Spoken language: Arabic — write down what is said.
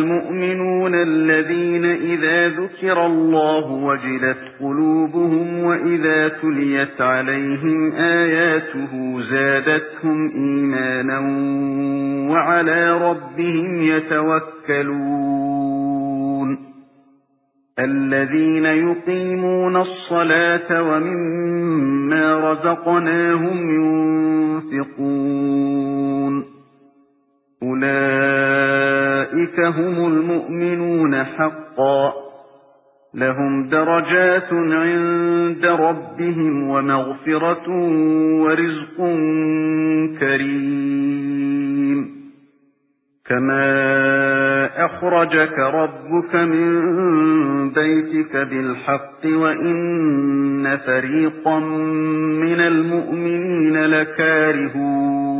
المؤمنون الذين إذا ذكر الله وجلت قلوبهم وإذا تليت عليهم آياته زادتهم إيمانا وعلى ربهم يتوكلون. الذين يقيمون الصلاة ومما رزقناهم ينفقون أولئك هم المؤمنون حقا لهم درجات عند ربهم ومغفرة ورزق كريم. كما أخرجك ربك من بيتك بالحق وإن فريقا من المؤمنين لكارهون.